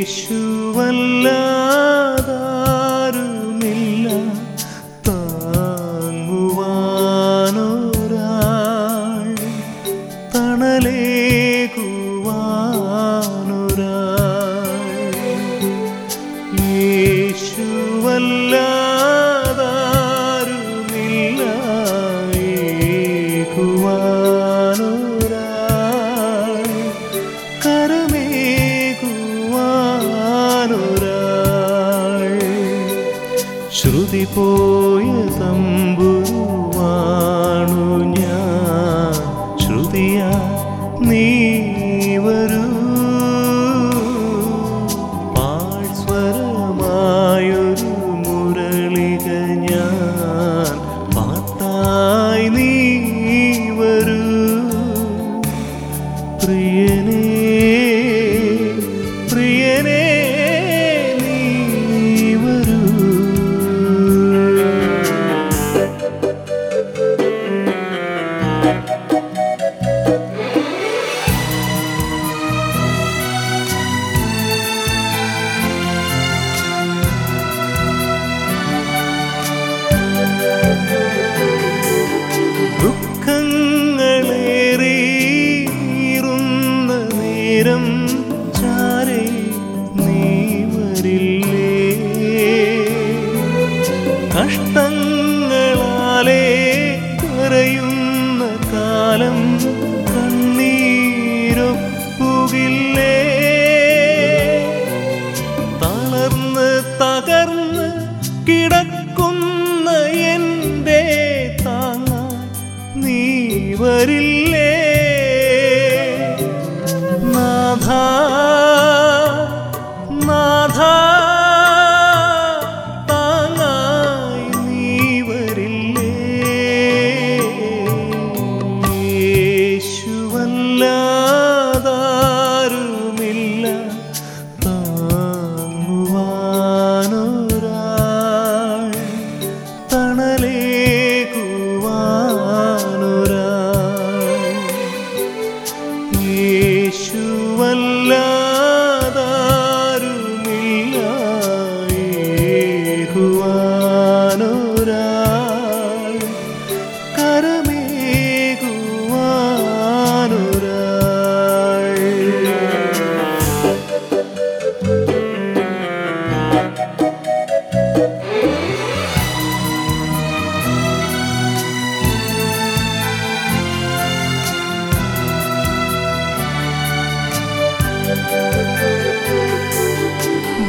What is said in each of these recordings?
യേശുവല്ല ശ്രുതി പോയ തമ്പുരുവാ. നേരം ചാരേ നീ വരില്ലേ? കഷ്ടങ്ങളാലേ കരയുന്ന കാലം കിടക്കുന്ന എന്റെ താങ്ങ നീ വരില്ല? हाँ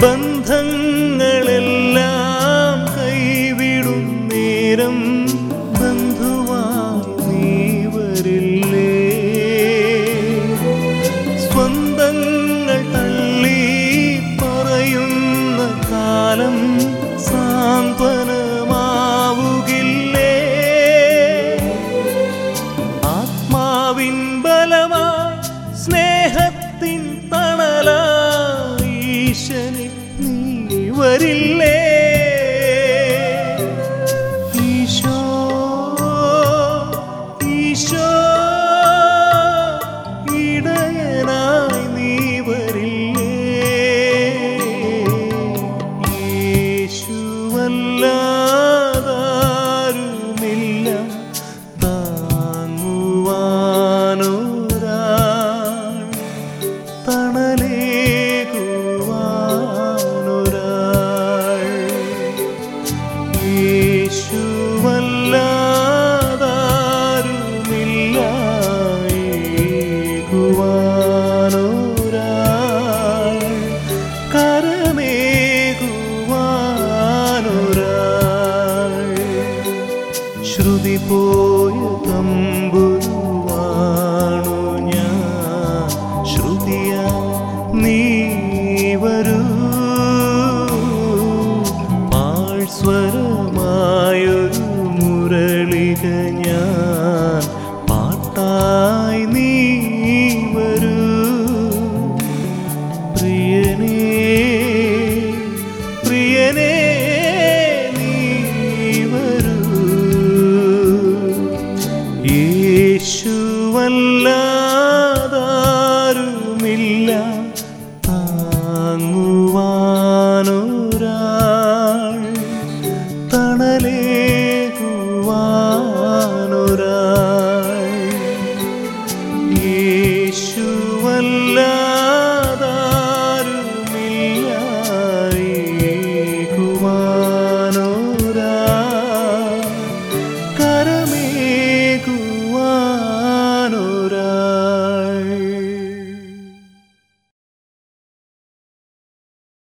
ബന്ധങ്ങളെല്ലാം